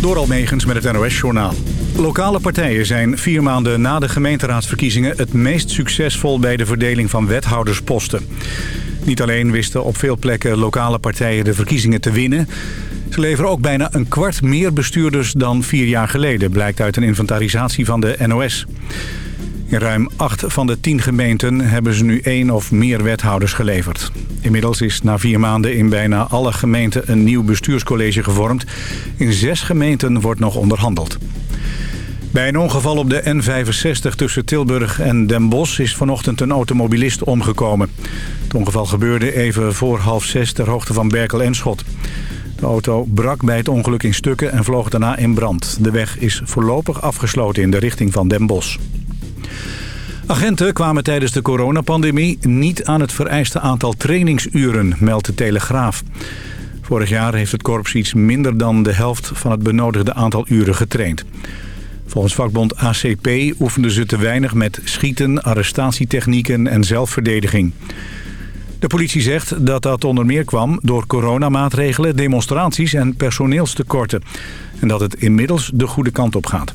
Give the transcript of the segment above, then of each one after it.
Door Almegens met het NOS-journaal. Lokale partijen zijn vier maanden na de gemeenteraadsverkiezingen... het meest succesvol bij de verdeling van wethoudersposten. Niet alleen wisten op veel plekken lokale partijen de verkiezingen te winnen... ze leveren ook bijna een kwart meer bestuurders dan vier jaar geleden... blijkt uit een inventarisatie van de NOS. In ruim acht van de tien gemeenten hebben ze nu één of meer wethouders geleverd. Inmiddels is na vier maanden in bijna alle gemeenten een nieuw bestuurscollege gevormd. In zes gemeenten wordt nog onderhandeld. Bij een ongeval op de N65 tussen Tilburg en Den Bosch is vanochtend een automobilist omgekomen. Het ongeval gebeurde even voor half zes ter hoogte van Berkel en Schot. De auto brak bij het ongeluk in stukken en vloog daarna in brand. De weg is voorlopig afgesloten in de richting van Den Bosch. Agenten kwamen tijdens de coronapandemie niet aan het vereiste aantal trainingsuren, meldt de Telegraaf. Vorig jaar heeft het korps iets minder dan de helft van het benodigde aantal uren getraind. Volgens vakbond ACP oefenden ze te weinig met schieten, arrestatietechnieken en zelfverdediging. De politie zegt dat dat onder meer kwam door coronamaatregelen, demonstraties en personeelstekorten. En dat het inmiddels de goede kant op gaat.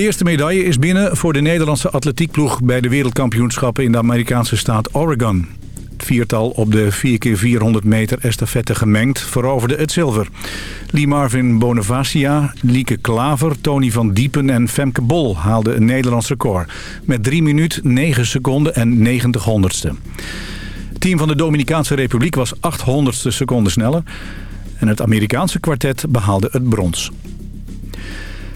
De eerste medaille is binnen voor de Nederlandse atletiekploeg... bij de wereldkampioenschappen in de Amerikaanse staat Oregon. Het viertal op de 4x400 meter estafette gemengd veroverde het zilver. Lee Marvin Bonavacia, Lieke Klaver, Tony van Diepen en Femke Bol haalden een Nederlands record. Met 3 minuut 9 seconden en 90 honderdste. Het team van de Dominicaanse Republiek was 800ste seconde sneller. En het Amerikaanse kwartet behaalde het brons.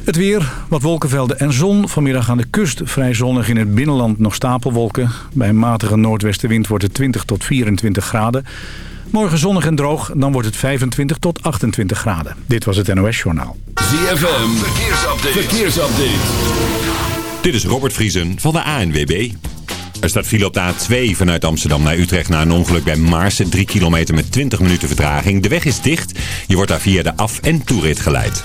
Het weer, wat wolkenvelden en zon. Vanmiddag aan de kust vrij zonnig in het binnenland nog stapelwolken. Bij een matige noordwestenwind wordt het 20 tot 24 graden. Morgen zonnig en droog, dan wordt het 25 tot 28 graden. Dit was het NOS Journaal. ZFM, verkeersupdate. verkeersupdate. Dit is Robert Vriesen van de ANWB. Er staat file op de A2 vanuit Amsterdam naar Utrecht na een ongeluk bij Maarsen. 3 kilometer met 20 minuten vertraging. De weg is dicht. Je wordt daar via de af- en toerit geleid.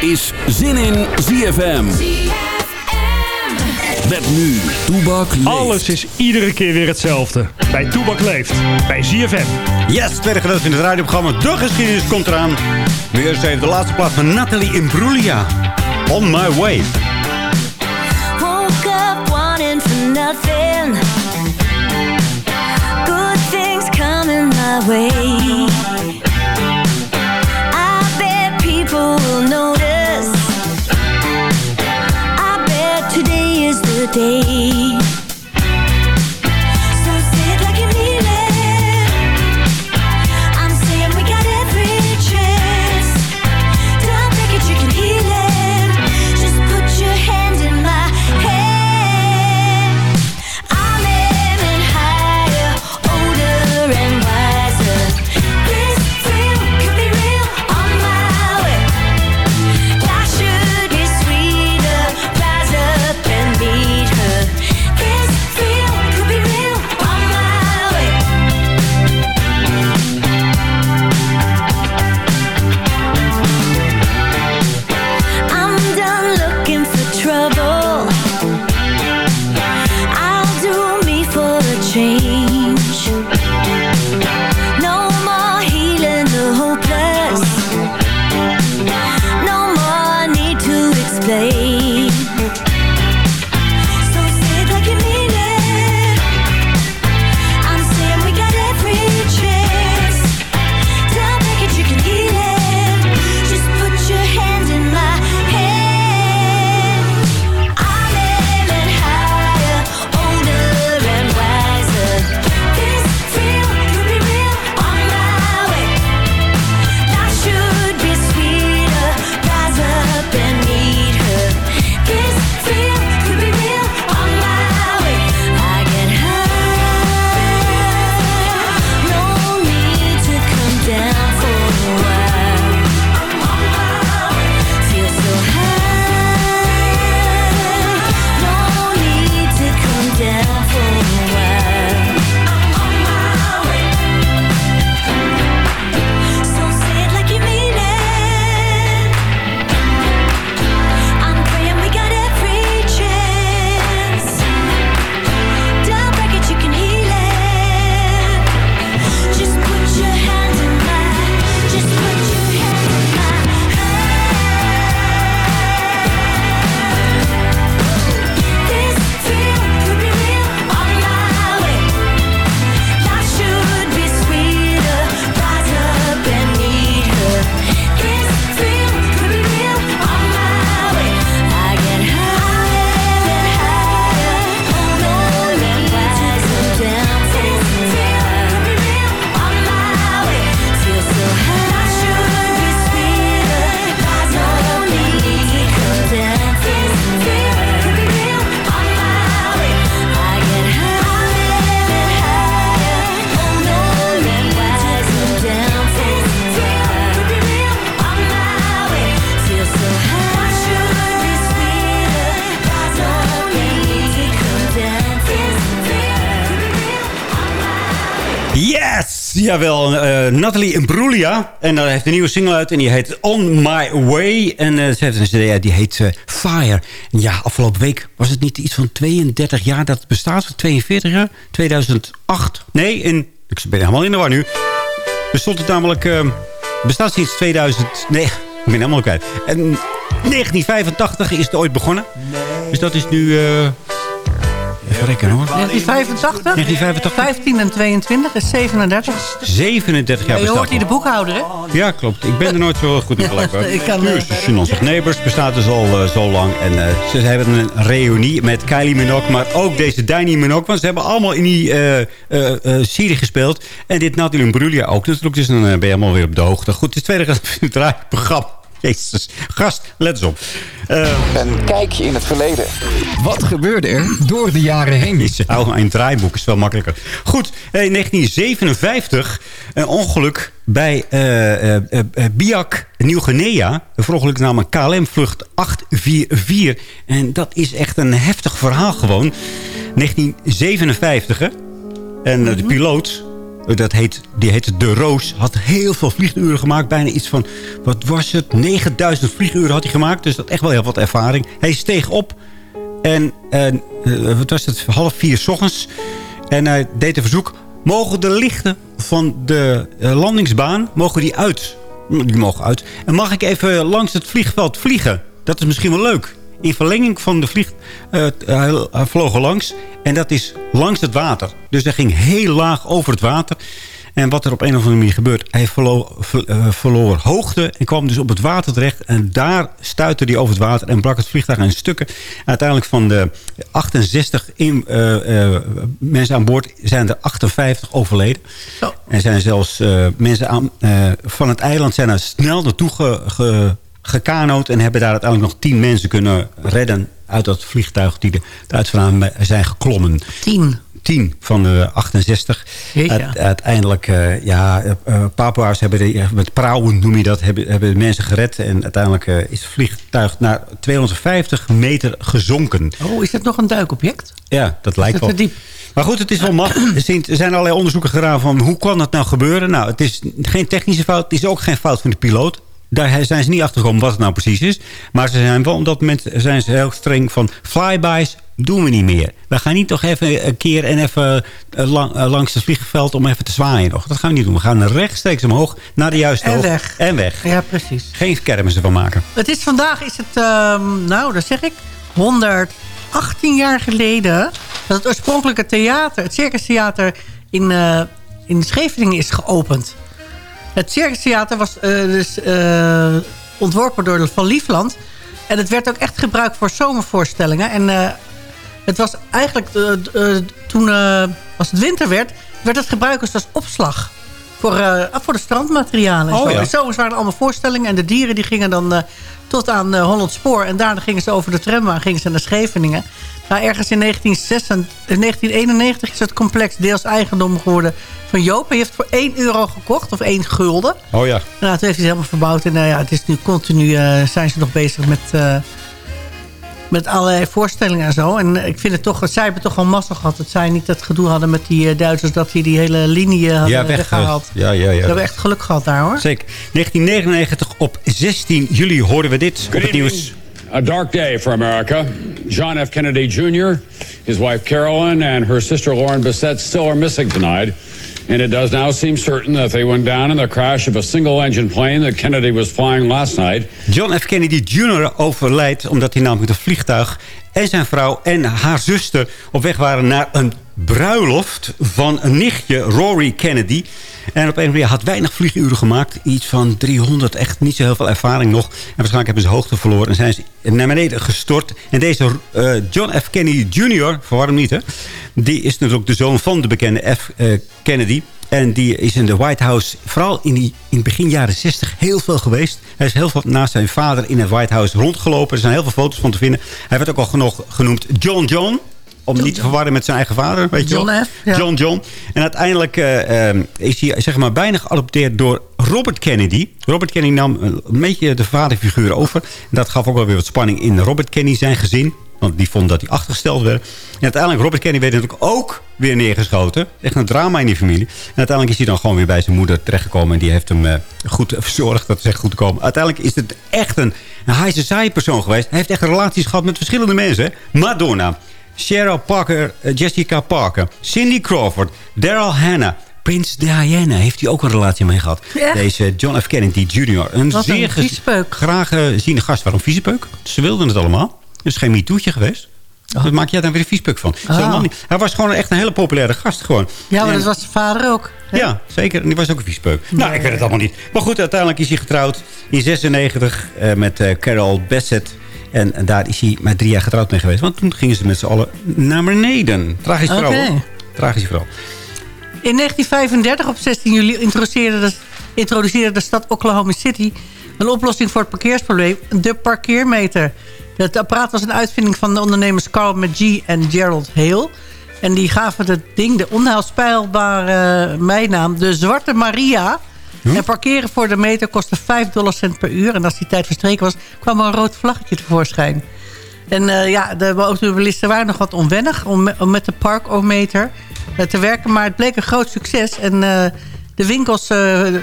is Zin in ZFM. Met nu, Toebak leeft. Alles is iedere keer weer hetzelfde. Bij Toebak leeft. Bij ZFM. Yes, tweede gedeelte in het radioprogramma De Geschiedenis komt eraan. Nu eerst even de laatste plaats van Nathalie Imbruglia. On My Way. Woke up wanting for nothing. Good things coming my way. Day. Jawel, eh Nathalie Imbruglia. En daar heeft een nieuwe single uit en die heet On My Way. En eh, ze heeft een CD die heet eh, Fire. En ja, afgelopen week was het niet iets van 32 jaar dat het bestaat. Of 42 jaar? 2008? Nee, in, ik ben helemaal in de war nu. Bestond het namelijk... bestaat sinds 2000... Nee, ik ben helemaal kwijt. En 1985 is het ooit begonnen. Dus dat is nu... eh even rekenen hoor. 1985? 1985. 15 en 22 is 37. 37 jaar je bestaat hoort hier de boekhouder, hè? Ja, klopt. Ik ben er nooit zo goed in blijkbaar. ik kan, nu eh, is de Chinese Neighbors bestaat dus al eh, zo lang. En eh, ze hebben een reunie met Kylie Minogue, maar ook deze Danny Minogue. Want ze hebben allemaal in die eh, serie gespeeld. En dit natuurlijk Brulia ook natuurlijk. Dus dan ben je allemaal weer op de hoogte. Goed, het is het tweede draaiprogramma. Jezus, gast, let eens op. Eh, Een kijkje in het verleden. Wat gebeurde er door de jaren heen? Hou een draaiboek is wel makkelijker. Goed, eh, in 1957 een ongeluk bij eh, eh, eh, eh, Biak, Nieuw-Guinea. Een ongeluk namelijk KLM-vlucht 844. En dat is echt een heftig verhaal gewoon. 1957, hè? En de piloot, eh, dat heet, die heette De Roos, had heel veel vlieguren gemaakt. Bijna iets van, wat was het? 9000 vlieguren had hij gemaakt. Dus dat echt wel heel wat ervaring. Hij steeg op en eh, eh, wat was het? Half vier ochtends. En hij deed een verzoek. Mogen de lichten van de eh, landingsbaan mogen die uit? Die mogen uit. En mag ik even langs het vliegveld vliegen? Dat is misschien wel leuk. In verlenging van de vlieg... eh, hij vloog er langs. En dat is langs het water. Dus hij ging heel laag over het water. En wat er op een of andere manier gebeurt... hij eh, verloor hoogte en kwam dus op het water terecht. En daar stuitte hij over het water en brak het vliegtuig in stukken. Uiteindelijk van de 68 in, eh, mensen aan boord zijn er 58 overleden. En zijn zelfs mensen aan, van het eiland zijn er snel naartoe ge, ge, gekanoot... en hebben daar uiteindelijk nog 10 mensen kunnen redden... uit dat vliegtuig die er uit vandaan zijn geklommen. 10. 10 van de 68. Jeetje. Uite- uiteindelijk, eh, ja, eh, eh, Papua's hebben de, met prauwen, noem je dat, hebben, hebben de mensen gered. En uiteindelijk is het vliegtuig naar 250 meter gezonken. Oh, is dat nog een duikobject? Ja, dat lijkt dat wel. diep? Maar goed, het is wel machtig. Er zijn- Er zijn allerlei onderzoeken gedaan van hoe kan dat nou gebeuren. Nou, het is geen technische fout. Het is ook geen fout van de piloot. Daar zijn ze niet achter gekomen wat het nou precies is. Maar ze zijn wel op dat moment zijn ze heel streng van flybys doen we niet meer. We gaan niet toch even een keer en even eh, lang- eh, langs het vliegveld om even te zwaaien nog. Dat gaan we niet doen. We gaan rechtstreeks omhoog naar de juiste En weg. En weg. Ja, precies. Geen kermissen van maken. Het is vandaag, is het, ehm, nou, dat zeg ik, 118 jaar geleden... dat het oorspronkelijke theater, het Circus Theater in, eh, in Scheveningen is geopend. Het Circus Theater was eh, dus, eh, ontworpen door Van Liefland. En het werd ook echt gebruikt voor zomervoorstellingen. En eh, het was eigenlijk, toen als het winter werd... werd het gebruikt als opslag voor, eh, voor de strandmaterialen. en Oh, zo. ja. En zomers waren er allemaal voorstellingen. En de dieren die gingen dan tot aan Holland Spoor. En daarna gingen ze over de trambaan gingen ze naar Scheveningen. Nou, ergens in 1996 in 1991 is het complex deels eigendom geworden van Joop. Hij heeft voor 1 euro gekocht, of 1 gulden. Oh ja. Nou, toen heeft hij het helemaal verbouwd. En nou ja, het is nu continu eh, zijn ze nog bezig met, eh, met allerlei voorstellingen en zo. En eh, ik vind het toch, zij hebben toch wel mazzel gehad. Dat zij niet dat gedoe hadden met die eh, Duitsers... dat die die hele linie eh, hadden Ja, weg. weggehaald. Ja, ja, ja. Ze hebben echt geluk gehad daar, hoor. Zeker. 1999 op 16 juli hoorden we dit op het nieuws. A dark day for America. John F. Kennedy Jr., his wife Carolyn, and her sister Lauren Bissett still are missing tonight. And it does now seem certain that they went down in the crash of a single engine plane that Kennedy was flying last night. John F. Kennedy Jr. overlijdt omdat hij namelijk een vliegtuig... en zijn vrouw en haar zuster op weg waren naar een bruiloft van een nichtje, Rory Kennedy. En op een manier had weinig vlieguren gemaakt. Iets van 300, echt niet zo heel veel ervaring nog. En waarschijnlijk hebben ze hoogte verloren en zijn ze naar beneden gestort. En deze eh, John F. Kennedy Jr., hem niet hè... die is natuurlijk de zoon van de bekende F. eh, Kennedy... En die is in de White House, vooral in, die, in begin jaren 60, heel veel geweest. Hij is heel veel naast zijn vader in het White House rondgelopen. Er zijn heel veel foto's van te vinden. Hij werd ook al genoeg genoemd John John. Om niet te verwarren met zijn eigen vader. Weet je John wel. F, ja. John John. En uiteindelijk eh, eh, is hij zeg maar, bijna geadopteerd door Robert Kennedy. Robert Kennedy nam een beetje de vaderfiguur over. En dat gaf ook wel weer wat spanning in Robert Kennedy zijn gezin. Want die vond dat hij achtergesteld werd. En uiteindelijk, Robert Kennedy werd natuurlijk ook weer neergeschoten. Echt een drama in die familie. En uiteindelijk is hij dan gewoon weer bij zijn moeder terechtgekomen. En die heeft hem eh, goed verzorgd dat het echt goed komen. Uiteindelijk is het echt een, een high society persoon geweest. Hij heeft echt relaties gehad met verschillende mensen. hè. Madonna, Cheryl Parker, eh, Jessica Parker, Cindy Crawford, Daryl Hannah... Prins Diana heeft hij ook een relatie mee gehad. Deze John F. Kennedy Jr. Een Wat zeer viespeuk. graag geziene gast. Waarom viezepeuk? Ze wilden het allemaal. Het is geen MeToo'tje geweest. Wat maak jij daar weer een viespeuk van? Dat Oh. niet. Hij was gewoon echt een hele populaire gast. Gewoon. Ja, maar En- dat was zijn vader ook. hè? ja, zeker. En die was ook een viespeuk. Nou, ik weet het allemaal niet. Maar goed, uiteindelijk is hij getrouwd in 96 eh, met eh, Carol Bassett. En, en daar is hij maar drie jaar getrouwd mee geweest. Want toen gingen ze met z'n allen naar beneden. Tragisch. Oké. hoor. Tragisch verhaal. In 1935, op 16 juli, introduceerde de, introduceerde de stad Oklahoma City... een oplossing voor het parkeersprobleem, de parkeermeter. Het apparaat was een uitvinding van de ondernemers Carl McGee en Gerald Hale. En die gaven het ding de onheilspijlbare bijnaam de Zwarte Maria... En parkeren voor de meter kostte 5 dollar cent per uur. En als die tijd verstreken was, kwam er een rood vlaggetje tevoorschijn. En eh, ja, de automobilisten waren nog wat onwennig om, me- om met de parkometer eh, te werken. Maar het bleek een groot succes. En eh, de winkels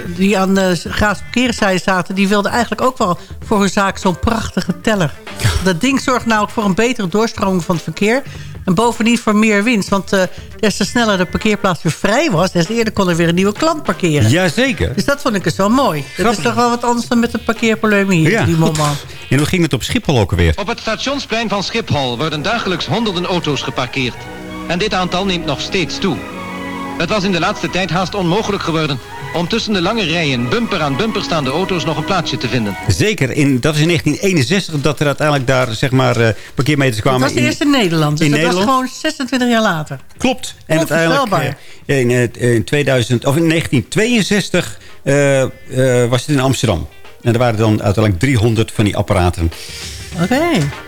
die aan de gratis parkeerzijde zaten... die wilden eigenlijk ook wel voor hun zaak zo'n prachtige teller. Dat ding zorgt nou ook voor een betere doorstroming van het verkeer. En bovendien voor meer winst. Want eh des te sneller de parkeerplaats weer vrij was... des te eerder kon er weer een nieuwe klant parkeren. Jazeker. Dus dat vond ik dus wel mooi. Dat is toch wel wat anders dan met het parkeerprobleem hier, Ja, die momman. En hoe ging het op Schiphol ook alweer? Op het stationsplein van Schiphol worden dagelijks honderden auto's geparkeerd. En dit aantal neemt nog steeds toe. Het was in de laatste tijd haast onmogelijk geworden om tussen de lange rijen bumper aan bumper staande auto's nog een plaatsje te vinden. Zeker. In, dat is in 1961 dat er uiteindelijk daar zeg maar, eh, parkeermeters kwamen. was de eerste in Nederland. Dus in dat was Nederland? gewoon 26 jaar later. Klopt. En uiteindelijk eh, in, eh, in, 2000, of in 1962 eh, eh, was het in Amsterdam. En er waren dan uiteindelijk 300 van die apparaten. Oké.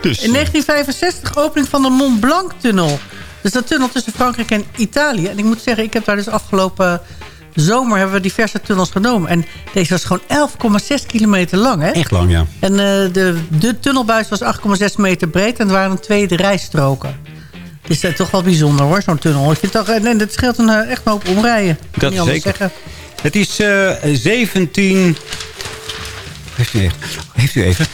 Dus, In 1965 opening van de Mont Blanc-tunnel. Dus dat tunnel tussen Frankrijk en Italië. En ik moet zeggen, ik heb daar dus afgelopen zomer... hebben we diverse tunnels genomen. En deze was gewoon 11,6 kilometer lang, hè? Echt lang, ja. En eh, de, de tunnelbuis was 8,6 meter breed. En er waren twee rijstroken. Het is eh, toch wel bijzonder, hoor, zo'n tunnel. Ik vind toch, en, en het scheelt een, eh, echt een hoop omrijden. Kan Dat niet zeker. Zeggen. Het is eh 17... Heeft u even? Heeft u even?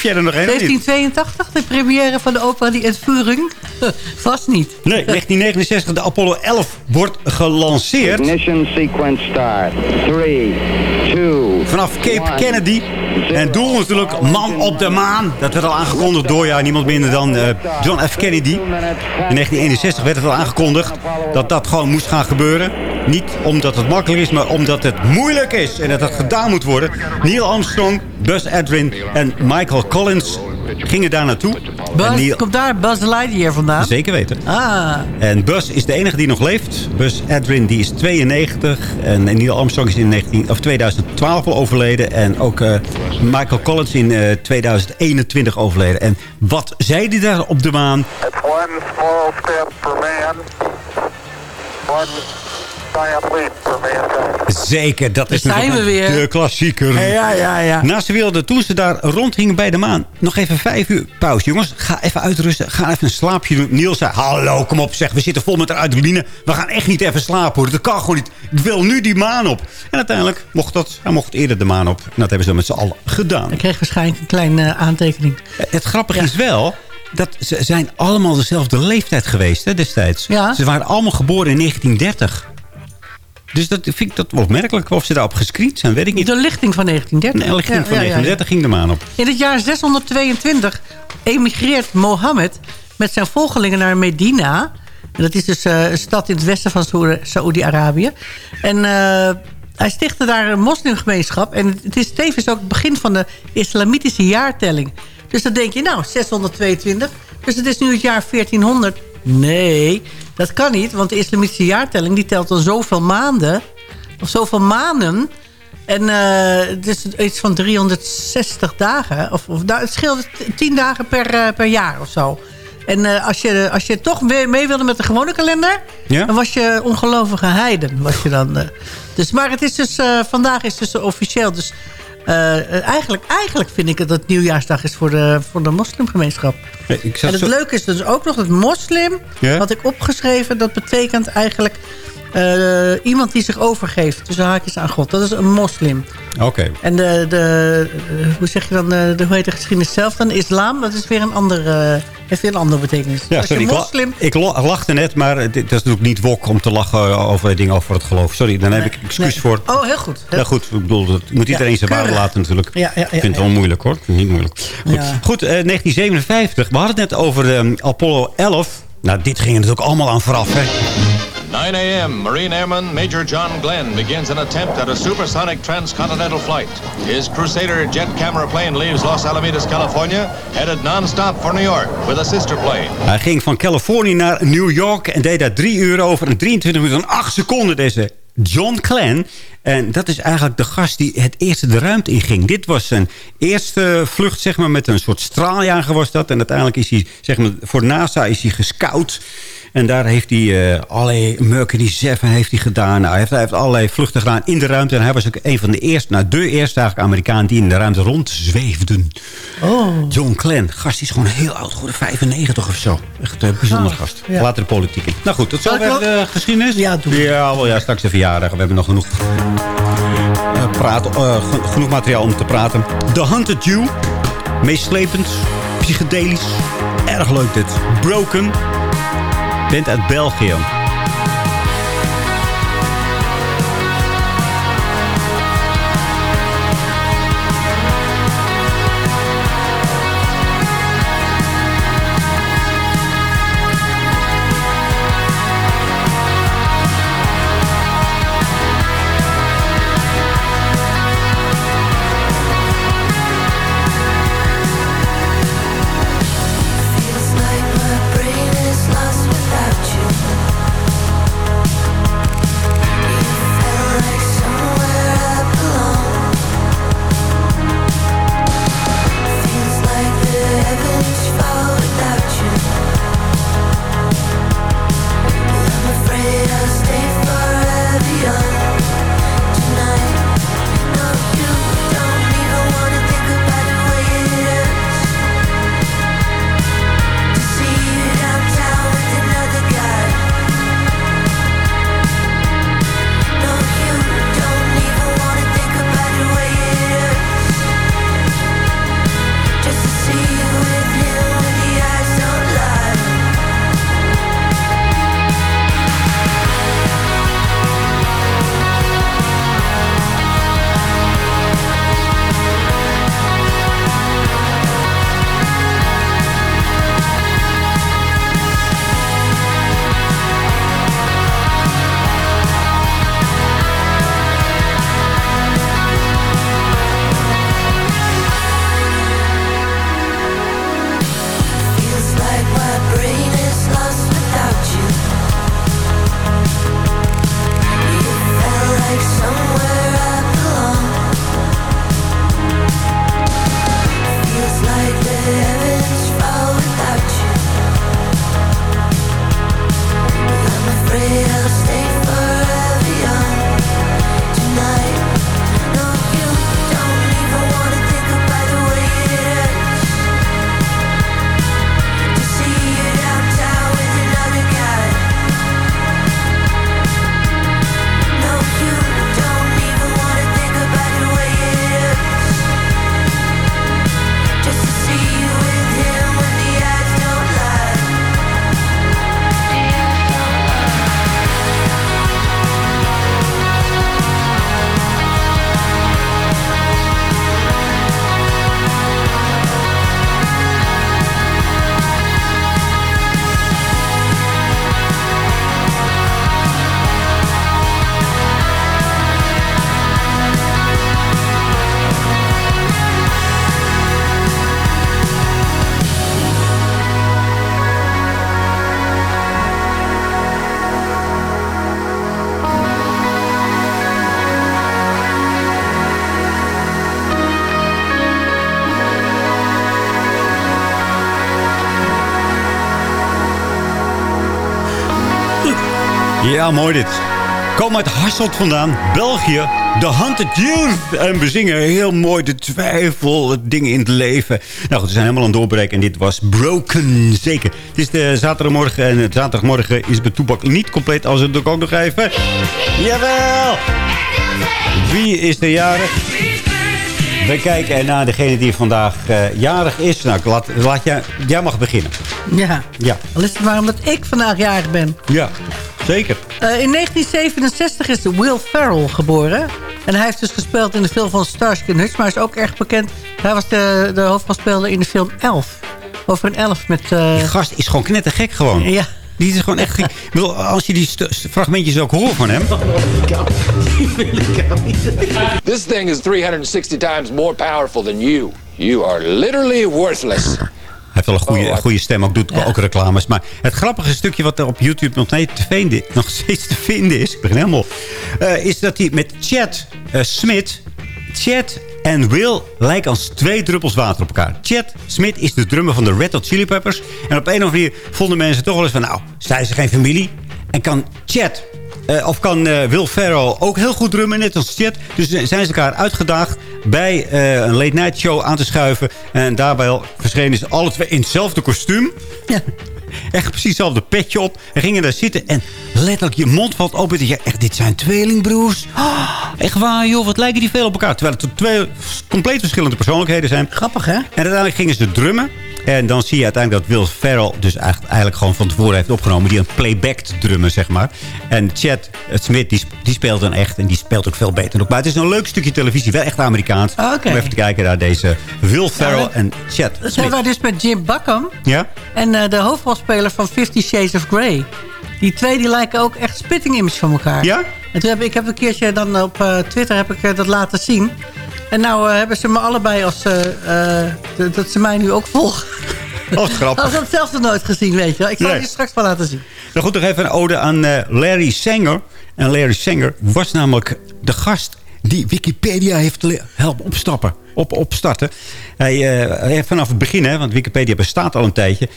Heb jij er nog één? of niet? 1782, de première van de opera Die Entführung. Vast niet. Nee, 1969, de Apollo 11 wordt gelanceerd. Ignition sequence start. 3, 2, Vanaf Cape Kennedy. En doel natuurlijk man op de maan. Dat werd al aangekondigd door ja, niemand minder dan eh, John F. Kennedy. In 1961 werd het al aangekondigd dat dat gewoon moest gaan gebeuren. Niet omdat het makkelijk is, maar omdat het moeilijk is. En dat het gedaan moet worden. Neil Armstrong, Buzz Aldrin en Michael Collins gingen daar naartoe. Buzz, Neil- komt daar Buzz Lightyear vandaan? Zeker weten. Ah, En Buzz is de enige die nog leeft. Buzz Aldrin die is 92. En Neil Armstrong is in 19, of 2012 al overleden. En ook eh, Michael Collins in eh, 2021 overleden. En wat zei hij daar op de maan? It's one small step for man, one Zeker, dat is zijn natuurlijk we weer. de klassieker. Ja, ja, ja. Na ze wilden toen ze daar rondgingen bij de maan. Nog even vijf uur pauze. Jongens, ga even uitrusten. Ga even een slaapje doen. Niels zei, hallo, kom op zeg. We zitten vol met adrenaline. We gaan echt niet even slapen hoor. Dat kan gewoon niet. Ik wil nu die maan op. En uiteindelijk mocht dat. Hij mocht eerder de maan op. En dat hebben ze met z'n allen gedaan. ik kreeg waarschijnlijk een kleine eh, aantekening. Het grappige is wel... Dat ze zijn allemaal dezelfde leeftijd geweest hè, destijds. Ja. Ze waren allemaal geboren in 1930. Dus dat vind ik dat opmerkelijk. Of ze daarop gescreend zijn, weet ik niet. De lichting van 1930. De lichting Ja, van ja, ja, ja. 1930 ging de maan op. In het jaar 622 emigreert Mohammed met zijn volgelingen naar Medina. En dat is dus eh, een stad in het westen van Saoedi- Saoedi-Arabië. En eh, hij stichtte daar een moslimgemeenschap. En het is tevens ook het begin van de islamitische jaartelling. Dus dan denk je, nou, 622. Dus het is nu het jaar 1400. Nee, dat kan niet. Want de islamitische jaartelling die telt dan zoveel maanden. Of zoveel maanden. En het is iets van 360 dagen. Of, of nou, het scheelt 10 dagen per, eh, per jaar of zo. En eh, als, je, als je toch mee, mee wilde met de gewone kalender... Ja? dan was je ongelovige heiden. Was je dan, dus, maar het is dus, vandaag is dus officieel. Dus eh, eigenlijk, eigenlijk vind ik het dat nieuwjaarsdag is voor de, voor de moslimgemeenschap. En het zo- leuke is dus ook nog dat moslim... Ja? had ik opgeschreven, dat betekent eigenlijk... eh, iemand die zich overgeeft, tussen haakjes aan God. Dat is een moslim. Oké. En de, de, eh, hoe zeg je dan, de, de, hoe heet de geschiedenis zelf dan? Islam, dat is weer een andere, heeft weer een andere betekenis. Ja, sorry, ik, la- moslim... ik la- lachte net, maar het is natuurlijk niet wok om te lachen over dingen over het geloof. Sorry, daar heb ik excuus Nee. voor. Oh, heel goed. Heel Ja goed, ik bedoel, dat moet iedereen zijn waarde laten natuurlijk. Ja, ja, ja, ik vind het ja. wel moeilijk hoor. Ik vind het niet moeilijk. Goed, Ja. goed eh, 1957. We hadden het net over eh, Apollo 11. Nou, dit ging er natuurlijk allemaal aan vooraf. Hè. 9 a.m. Marine Airman Major John Glenn begins an attempt at a supersonic transcontinental flight. His Crusader jet camera plane leaves Los Alamitos, California, headed non-stop for New York with a sister plane. Hij ging van Californië naar New York en deed daar 3 uur over en 23 minuten en 8 seconden. Deze John Glenn. En dat is eigenlijk de gast die het eerste de ruimte inging. Dit was zijn eerste vlucht zeg maar, met een soort straaljager was dat. En uiteindelijk is hij, zeg maar, voor NASA is hij gescout. En daar heeft hij eh allerlei Mercury 7 heeft hij gedaan. Nou, hij, heeft, hij heeft allerlei vluchten gedaan in de ruimte. En hij was ook een van de eerste, nou de eerste eigenlijk Amerikaan... die in de ruimte rondzweefden. Oh. John Glenn. Gast is gewoon heel oud geworden. 95 of zo. Echt een bijzondere Oh, gast. ja. Later de politiek in. Nou goed, tot zover de geschiedenis. Ja, doe. Ja, wel, ja, straks de verjaardag. We hebben nog genoeg, eh, praten, eh, ge- genoeg materiaal om te praten. The Hunted Jew. Meeslepend. Psychedelisch. Erg leuk dit. Broken. Bent uit België. Ja, mooi dit. Kom uit Hasselt vandaan, België. The Hunted Youth. En we zingen heel mooi de twijfel, het dingen in het leven. Nou goed, we zijn helemaal aan het doorbreken. En dit was Broken, zeker. Het is de zaterdagmorgen. En het zaterdagmorgen is bij Toepak niet compleet. Als het ook nog even... Jawel! Wie is de jarig? We kijken naar degene die vandaag eh, jarig is. Nou, laat, laat jij, jij mag beginnen. Ja. Ja. Al is het maar omdat ik vandaag jarig ben. Ja, zeker. Eh, in 1967 is Will Ferrell geboren. En hij heeft dus gespeeld in de film van Starsky Hutch. Maar hij is ook erg bekend. Hij was de, de hoofdrolspeler in de film Elf. Over een elf met... eh, Die gast is gewoon knettergek gewoon. Ja. Die is gewoon echt gek. Ik bedoel, als je die fragmentjes ook hoort van hem... This thing is 360 times more powerful than you. You are literally worthless. Heeft wel een goede, Oh, goede stem, ook doet ook reclames. Maar het grappige stukje wat er op YouTube nog, nee, te vinden, nog steeds te vinden is... Ik begin helemaal... eh, is dat hij met Chad eh, Smith... Chad en Will lijken als twee druppels water op elkaar. Chad Smith is de drummer van de Red Hot Chili Peppers. En op een of andere manier vonden mensen toch wel eens van... nou, zijn ze geen familie? En kan Chad eh, of kan eh, Will Ferrell ook heel goed drummen, net als Chet. Dus zijn ze elkaar uitgedaagd bij eh, een late night show aan te schuiven. En daarbij verschenen ze alle twee in hetzelfde kostuum. Echt precies hetzelfde petje op. En gingen daar zitten en letterlijk je mond valt open. En je echt, dit zijn tweelingbroers. Oh, echt waar joh, wat lijken die veel op elkaar. Terwijl het twee compleet verschillende persoonlijkheden zijn. Grappig hè? En uiteindelijk gingen ze drummen. En dan zie je uiteindelijk dat Will Ferrell dus eigenlijk gewoon van tevoren heeft opgenomen. Die een playback drummen, zeg maar. En Chad Smith, die, die speelt dan echt. En die speelt ook veel beter. Maar het is een leuk stukje televisie. Wel echt Amerikaans. Oké. Om even te kijken naar deze Will Ferrell dat- en Chad Dat Smith. hebben wij dus met Jim Buckham. Ja? En eh, de hoofdrolspeler van Fifty Shades of Grey. Die twee die lijken ook echt spitting image van elkaar. Ja? En toen heb ik heb een keertje dan op eh, Twitter heb ik eh, dat laten zien. En nou eh, hebben ze me allebei als... eh, eh, dat ze mij nu ook volgen. Oh, grappig. Als ik het zelf nog nooit gezien, weet je wel. Ik zal Nee. het je straks wel laten zien. Nou goed, nog even een ode aan Larry Sanger. En Larry Sanger was namelijk de gast die Wikipedia heeft helpen opstappen. Op, opstarten. Hij, hij heeft vanaf het begin, hè, want Wikipedia bestaat al een tijdje.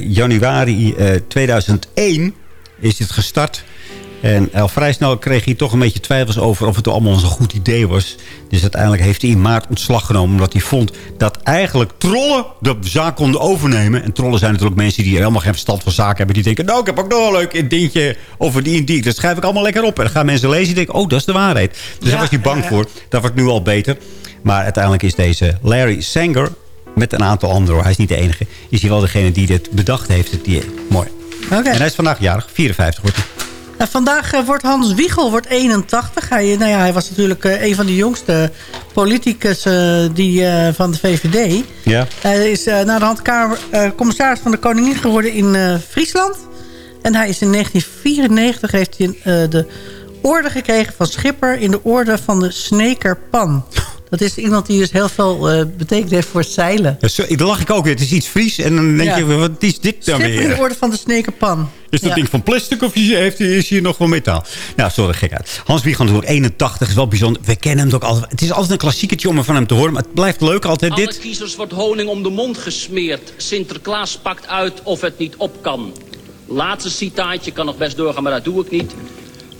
januari eh, 2001 is het gestart. En al vrij snel kreeg hij toch een beetje twijfels over of het allemaal zo'n goed idee was. Dus uiteindelijk heeft hij in maart ontslag genomen. Omdat hij vond dat eigenlijk trollen de zaak konden overnemen. En trollen zijn natuurlijk mensen die helemaal geen verstand van zaken hebben. Die denken, nou ik heb ook nog een leuk dingetje over die en die. Dat schrijf ik allemaal lekker op. En dan gaan mensen lezen die denken, oh dat is de waarheid. Dus daar was hij bang voor. Dat wordt nu al beter. Maar uiteindelijk is deze Larry Sanger met een aantal anderen, hoor, hij is niet de enige... is hij wel degene die dit bedacht heeft. Het die, mooi. Oké. En hij is vandaag jarig, 54 wordt hij. Nou, vandaag eh, wordt Hans Wiegel wordt 81. Hij, eh, nou ja, hij was natuurlijk eh, een van de jongste politicus die, van de VVD. Ja. Hij is eh, na de hand kamer, commissaris van de koningin geworden in Friesland. En hij is in 1994 heeft hij de orde gekregen van Schipper... in de orde van de Snekerpan. Dat is iemand die dus heel veel eh, betekend heeft voor het zeilen. Ja, zo, daar lach ik ook weer. Het is iets Fries. En dan denk Ja. je, wat is dit dan Schipper in de weer? orde van de Snekerpan. Is dat Ja. ding van plastic of is, heeft, is hier nog wel metaal? Nou, sorry, gek uit. Hans Wiegand natuurlijk 81, is wel bijzonder. We kennen hem ook altijd. Het is altijd een klassieketje om van hem te horen. Maar het blijft leuk altijd Alle dit. kiezers wordt honing om de mond gesmeerd. Sinterklaas pakt uit of het niet op kan. Laatste citaatje kan nog best doorgaan, maar dat doe ik niet.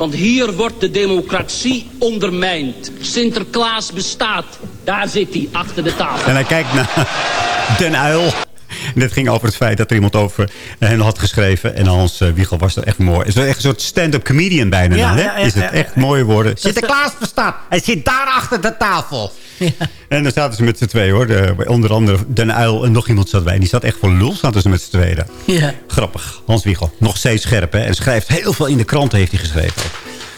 Want hier wordt de democratie ondermijnd. Sinterklaas bestaat. Daar zit hij, achter de tafel. En hij kijkt naar Den Uil. En dit ging over het feit dat er iemand over hem had geschreven. En Hans uh, Wiegel was er echt mooi. Het is wel echt een soort stand-up comedian bijna. Ja, dan, hè? ja, ja, is het echt ja. mooie woorden. Is- Sinterklaas bestaat. Hij zit daar achter de tafel. En dan zaten ze met z'n tweeën hoor. De, onder andere Den Uil en nog iemand zat bij. En die zat echt voor lul. Zaten ze met z'n tweeën. Ja. Grappig. Hans Wiegel. Nog steeds scherp hè. En schrijft heel veel in de kranten heeft hij geschreven.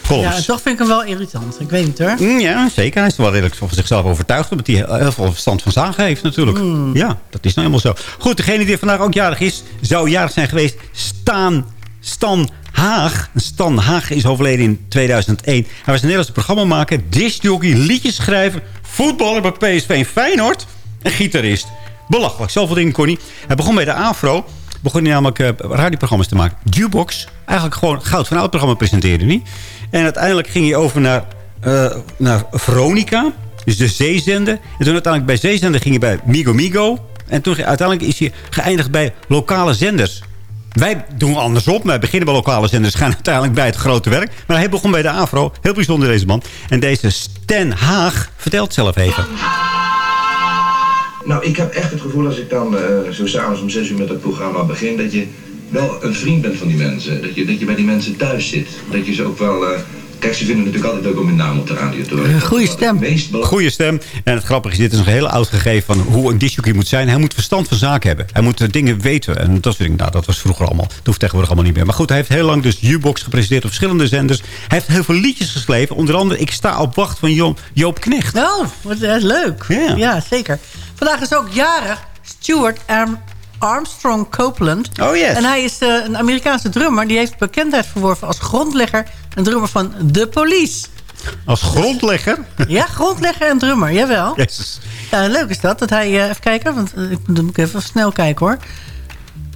Columns. Ja, toch vind ik hem wel irritant. Ik weet niet hoor. Mm, Ja, zeker. Hij is wel redelijk van zichzelf overtuigd. Omdat hij heel veel verstand van zaken heeft natuurlijk. Ja, dat is nou helemaal zo. Goed, degene die vandaag ook jarig is... zou jarig zijn geweest. Staan, Stan Haag. Stan Haag is overleden in 2001. Hij was een Nederlandse programmamaker. Discjockey, liedjeschrijver. Voetballer bij PSV en Feyenoord. En gitarist. Belachelijk. Zoveel dingen kon hij. Begon bij de AFRO. Begon hij namelijk uh, radioprogramma's te maken. Jukebox. Eigenlijk gewoon goud van oud programma presenteerde hij. En uiteindelijk ging hij over naar, uh, naar Veronica. Dus de zeezender. En toen uiteindelijk bij zeezender ging hij bij Migo Migo. En toen uiteindelijk is hij geëindigd bij lokale zenders. Wij doen andersom. Wij beginnen bij lokale zenders. Gaan uiteindelijk bij het grote werk. Maar hij begon bij de AVRO. Heel bijzonder deze man. En deze Stan Haag vertelt zelf even. Nou, ik heb echt het gevoel als ik dan eh, zo s'avonds om 6 uur met het programma begin, dat je wel een vriend bent van die mensen. Dat je, dat je bij die mensen thuis zit. Dat je ze ook wel. eh, kijk, ze vinden natuurlijk altijd ook om hun naam op de radio te horen. Goeie stem. Goeie stem. En het grappige is, dit is een heel oud gegeven van hoe een disjockey moet zijn. Hij moet verstand van zaken hebben. Hij moet eh, dingen weten. En dat soort dingen. Nou, dat was vroeger allemaal. Dat hoeft tegenwoordig allemaal niet meer. Maar goed, hij heeft heel lang dus U-Box gepresenteerd op verschillende zenders. Hij heeft heel veel liedjes geschreven. Onder andere Ik sta op wacht van Joop, Joop Knecht. Oh, wat eh, leuk. Ja. zeker. Vandaag is ook jarig Stuart Armstrong Copeland. Oh, yes. En hij is eh, een Amerikaanse drummer. Die heeft bekendheid verworven als grondlegger en drummer van The Police. Als grondlegger? Ja, grondlegger en drummer, jawel. Ja, leuk is dat. dat hij, eh, even kijken, want eh, ik moet even snel kijken hoor.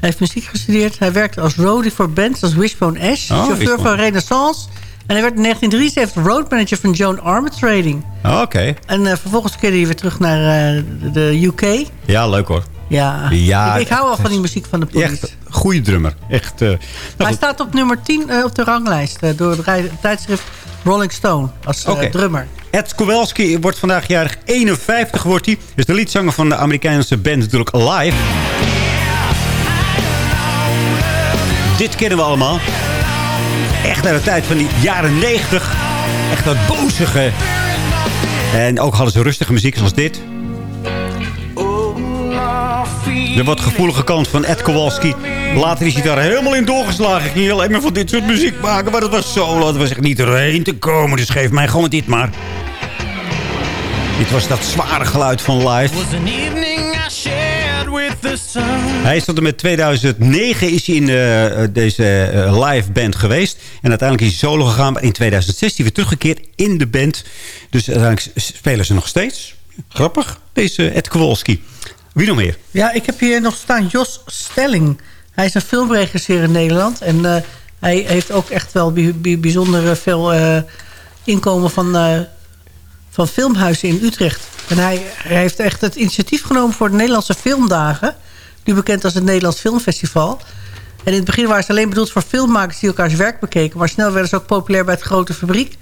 Hij heeft muziek gestudeerd. Hij werkte als roadie voor bands als Wishbone Ash. Oh, chauffeur Wishbone. van Renaissance. En hij werd in 1973 roadmanager van Joan Armour Trading. Oh, Oké. En vervolgens keerde hij weer terug naar eh, de UK. Ja, leuk hoor. Ja, Ja, ik, ik hou wel van die muziek van de police. Echt goede drummer. Echt. eh, nou hij goed. staat op nummer 10 eh, op de ranglijst eh, door het tijdschrift Rolling Stone als drummer. Ed Kowalski wordt vandaag jarig 51 wordt hij. Is de liedzanger van de Amerikaanse band natuurlijk Alive. Dit kennen we allemaal. Echt uit de tijd van die jaren 90. Echt dat bozige. En ook hadden ze rustige muziek zoals dit. De wat gevoelige kant van Ed Kowalski. Later is hij daar helemaal in doorgeslagen. Ging alleen maar van dit soort muziek maken. Maar dat was zo. Dat was echt niet erheen te komen. Dus geef mij gewoon dit maar. Dit was dat zware geluid van live. Hij is tot en met 2009 is hij in eh, deze eh, live band geweest. En uiteindelijk is hij solo gegaan. Maar in 2016 weer teruggekeerd in de band. Dus uiteindelijk spelen ze nog steeds. Grappig, deze Ed Kowalski. Wie nog meer? Ja, ik heb hier nog staan Jos Stelling. Hij is een filmregisseur in Nederland. En eh, hij heeft ook echt wel bij- bij- bijzonder veel eh, inkomen van, eh, van filmhuizen in Utrecht. En hij, hij heeft echt het initiatief genomen voor de Nederlandse Filmdagen. Nu bekend als het Nederlands Filmfestival. En in het begin waren ze alleen bedoeld voor filmmakers die elkaars werk bekeken. Maar snel werden ze ook populair bij het grote fabriek.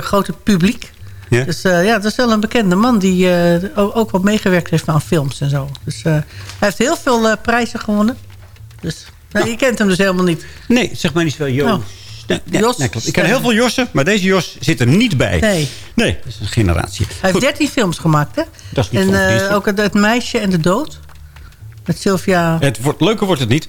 grote publiek. Ja. Dus eh, ja, dat is wel een bekende man die eh, ook, wat meegewerkt heeft aan films en zo. Dus eh, hij heeft heel veel prijzen gewonnen. Dus nou, je kent hem dus helemaal niet. Nee, zeg maar niet zo. Jos. Oh. Nee, nee, Jos nee, klopt. Ik ken heel veel Jossen, maar deze Jos zit er niet bij. Nee. Nee, dat is een generatie. Hij heeft 13 films gemaakt, hè? Dat is niet en ook het, het meisje en de dood. Met Sylvia... Het wordt, leuker wordt het niet.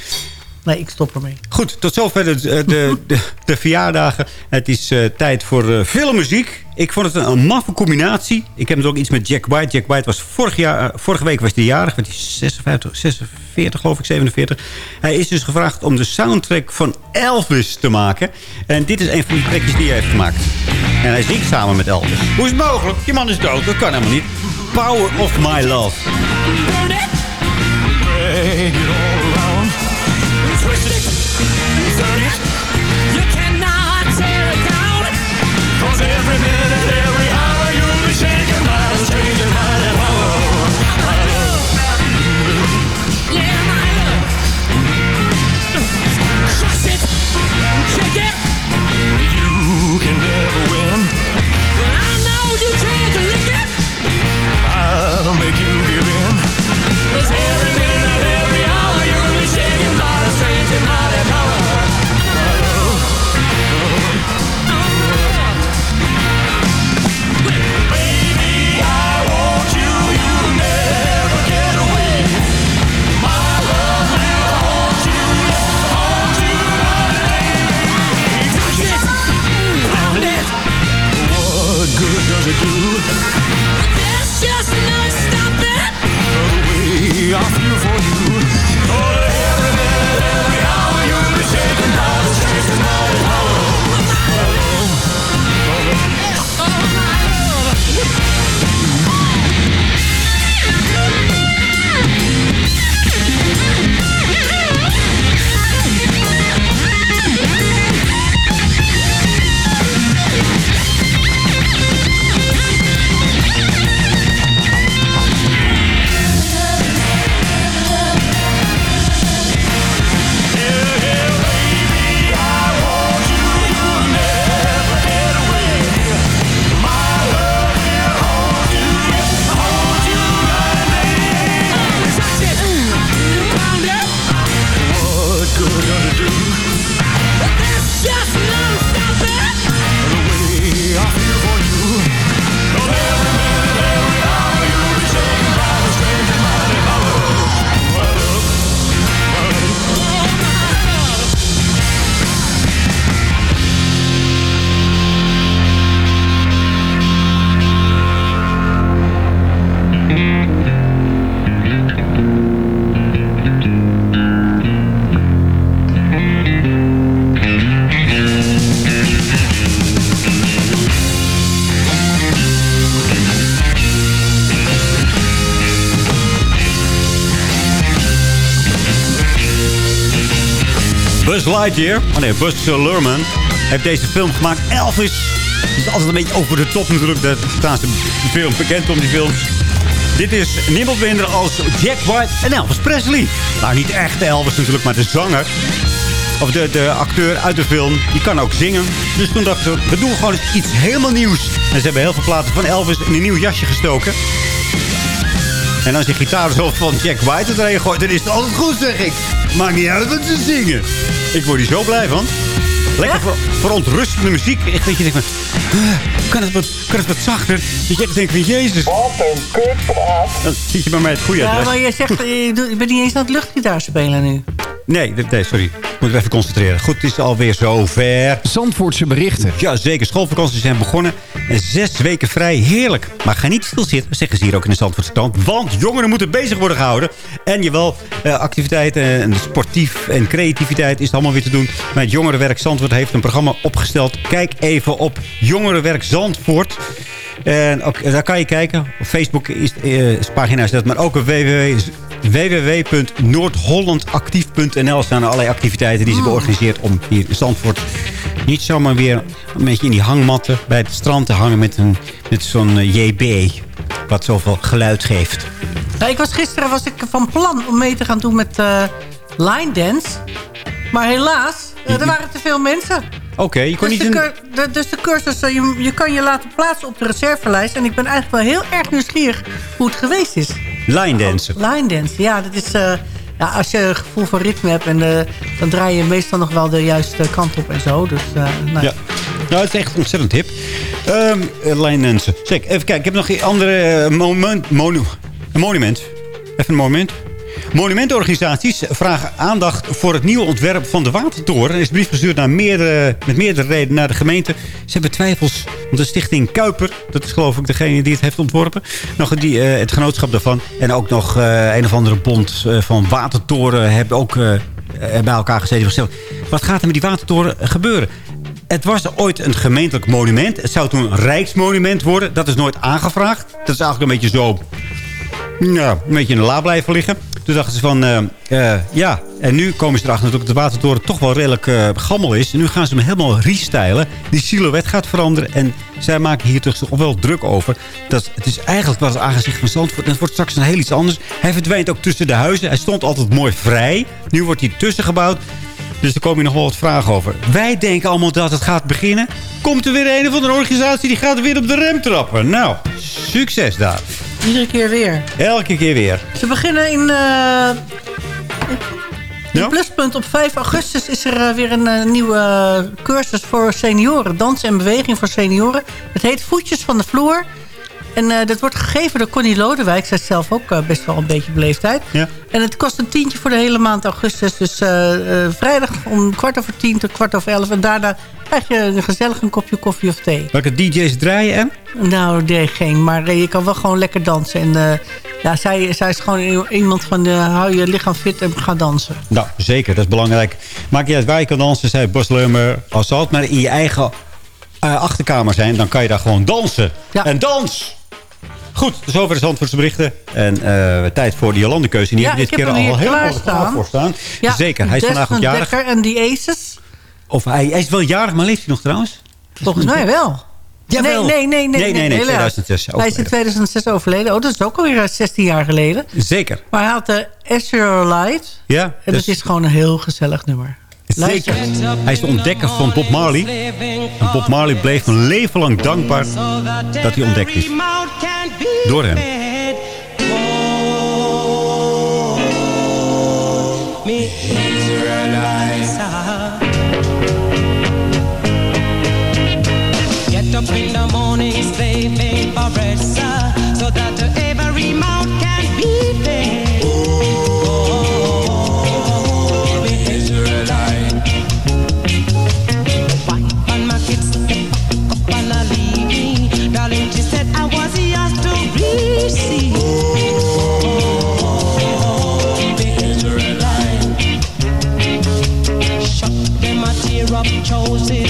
Nee, ik stop ermee. Goed, tot zover de, de, de, de, de verjaardagen. Het is eh, tijd voor eh, filmmuziek. Ik vond het een, een maffe combinatie. Ik heb het ook iets met Jack White. Jack White was vorig jaar, eh, vorige week was hij jarig. Werd hij 56, 46 geloof ik, 47. Hij is dus gevraagd om de soundtrack van Elvis te maken. En dit is een van die trekjes die hij heeft gemaakt. En hij zingt samen met Elvis. Hoe is het mogelijk? Die man is dood. Dat kan helemaal niet. Power of my love. Twist it, turn it. You can't. Buzz Lightyear. Oh nee, Buzz Lerman heeft deze film gemaakt. Elvis. Is altijd een beetje over de top natuurlijk. Daar staan ze film bekend om die films. Dit is niemand minder als Jack White en Elvis Presley. Nou, niet echt Elvis natuurlijk, maar de zanger. Of de, de acteur uit de film. Die kan ook zingen. Dus toen dachten ze, we doen gewoon iets helemaal nieuws. En ze hebben heel veel platen van Elvis in een nieuw jasje gestoken. En als je gitaar zo van Jack White erin gooit, dan is het altijd goed, zeg ik. Maakt niet uit wat ze zingen. Ik word hier zo blij van. Lekker ver, verontrustende muziek. Echt dat je denkt van... "Ah, Kan het wat, kan het wat zachter? Dat je echt denkt van... Jezus. Wat een kutpraat. Dan zit je bij mij het goede Ja, adres. maar je zegt, je, doet- je bent niet eens aan het luchtgitaar spelen nu. Nee, nee, sorry. Moet me even concentreren. Goed, het is alweer zover. Zandvoortse berichten. Ja, zeker. Schoolvakanties zijn begonnen. En zes weken vrij. Heerlijk. Maar ga niet stilzitten, zeggen ze hier ook in de Zandvoortse krant. Want jongeren moeten bezig worden gehouden. En jawel, eh, activiteiten en sportief en creativiteit is allemaal weer te doen. Maar het Jongerenwerk Zandvoort heeft een programma opgesteld. Kijk even op Jongerenwerk Zandvoort. En ook, daar kan je kijken. Op Facebook is, eh, is de pagina zet, maar ook op www www.noordhollandactief.nl staan er allerlei activiteiten die ze georganiseerd om hier in Zandvoort niet zomaar weer een beetje in die hangmatten bij het strand te hangen met, een, met zo'n eh, JB. Wat zoveel geluid geeft. Nou, ik was gisteren was ik van plan om mee te gaan doen met eh, line dance. Maar helaas, eh, er waren te veel mensen. Oké, je kon Dus niet de, de- dus de cursus, eh, je, je kan je laten plaatsen op de reservelijst. En ik ben eigenlijk wel heel erg nieuwsgierig hoe het geweest is. Line dansen. Line dance, ja, dat is... eh, ja, als je een gevoel voor ritme hebt, en, eh, dan draai je meestal nog wel de juiste kant op en zo. Dus, nou, Ja. Nou, het is echt ontzettend hip. Eh, line dansen. Zeker, even kijken. Ik heb nog een andere een monument. Even een moment. Monumentorganisaties vragen aandacht voor het nieuwe ontwerp van de Watertoren. Er is een brief gestuurd naar meerdere, met meerdere redenen naar de gemeente. Ze hebben twijfels, want de stichting Kuiper... dat is geloof ik degene die het heeft ontworpen... nog die, eh, het genootschap daarvan... en ook nog eh, een of andere bond eh, van Watertoren... hebben ook bij elkaar gezeten en gezegd... wat gaat er met die Watertoren gebeuren? Het was ooit een gemeentelijk monument. Het zou toen een rijksmonument worden. Dat is nooit aangevraagd. Dat is eigenlijk een beetje zo... Nou, een beetje in de la blijven liggen. Toen dachten ze van, eh, eh, ja. En nu komen ze erachter dat de watertoren toch wel redelijk eh, gammel is. En nu gaan ze hem helemaal restylen. Die silhouet gaat veranderen. En zij maken hier toch wel druk over. Dat, het is eigenlijk wat het aangezicht van Zandvoort. Het wordt straks een heel iets anders. Hij verdwijnt ook tussen de huizen. Hij stond altijd mooi vrij. Nu wordt hij tussen gebouwd. Dus er komen hier nog wel wat vragen over. Wij denken allemaal dat het gaat beginnen. Komt er weer een of andere organisatie die gaat weer op de rem trappen. Nou, succes daar. Iedere keer weer. Elke keer weer. Ze beginnen in... in Pluspunt op 5 augustus is er eh, weer een eh, nieuwe cursus voor senioren. Dans en beweging voor senioren. Het heet Voetjes van de Vloer. En eh, dat wordt gegeven door Connie Lodewijk. Zij is zelf ook eh, best wel een beetje beleefdheid. Ja. En het kost een tientje voor de hele maand augustus. Dus eh, vrijdag om kwart over tien tot kwart over elf. En daarna krijg je een gezellig een kopje koffie of thee. Welke DJ's draaien? Nou, nee, geen. Maar je kan wel gewoon lekker dansen. En ja, zij, zij is gewoon iemand van hou je lichaam fit en ga dansen. Nou, zeker. Dat is belangrijk. Maak je uit waar je kan dansen, zei Bas Leumer. Als altijd maar in je eigen achterkamer zijn, dan kan je daar gewoon dansen. En dans! Goed, dus over de Zandvoortse berichten. En eh, tijd voor de Jolandekeuze. En die Ja, hebben dit keer al heel klaar voor staan. Ja, Zeker, hij is vandaag ook jarig. Dekker en die Aces. Of hij, hij is wel jarig, maar leeft hij nog trouwens? Volgens mij wel. Jawel. Nee, nee, nee. nee, Nee, nee, nee, helaas. 2006 Hij is in 2006 overleden. Oh, dat is ook alweer 16 jaar geleden. Zeker. Maar hij had de Azure Light. Ja, En dus- dat is gewoon een heel gezellig nummer. Zeker. Hij is de ontdekker van Bob Marley. En Bob Marley bleef een leven lang dankbaar dat hij ontdekt is. Door hem. knows it.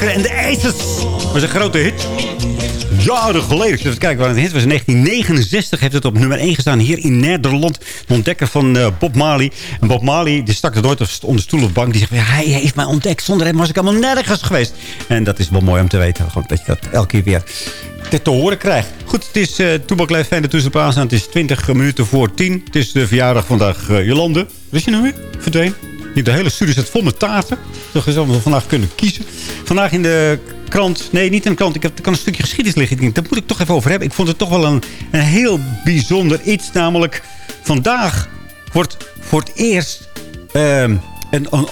En de Aces. was een grote hit. Jaren geleden. Even kijken waar het hit was. In 1969 heeft het op nummer 1 gestaan hier in Nederland. De ontdekker van eh, Bob Marley. En Bob Marley die stak er nooit onder stoel of bank. Die zegt, hij heeft mij ontdekt. Zonder hem was ik helemaal nergens geweest. En dat is wel mooi om te weten. Gewoon dat je dat elke keer weer te, horen krijgt. Goed, het is uh, Toebak Leef fijne toestel aan. Het is 20 minuten voor 10. Het is de verjaardag vandaag uh, Jolande. Wist je nou weer? Verdween. De hele studie zit vol met taarten. Dat we vandaag kunnen kiezen. Vandaag in de krant. Nee, niet in de krant. Ik heb, kan een stukje geschiedenis liggen. Daar moet ik toch even over hebben. Ik vond het toch wel een, een heel bijzonder iets. Namelijk, vandaag wordt voor het eerst uh, een, een